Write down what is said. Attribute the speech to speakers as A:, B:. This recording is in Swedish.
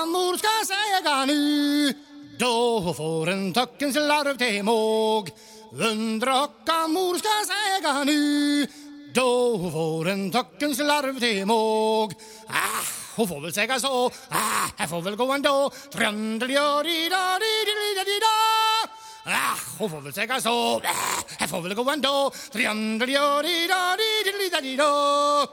A: rockamor ska säga nu. Då får en töckens larv till måg. Undra vad mor ska säga nu. Då får en töckens larv till måg. Ah, hon får väl säga så, ah, här får väl gå ändå. Tröndel-gör-i-da-di-di-di-da Ah, hon får väl säga så, ah, här får väl gå ändå. Tröndel-gör-i-da-di-di-di-da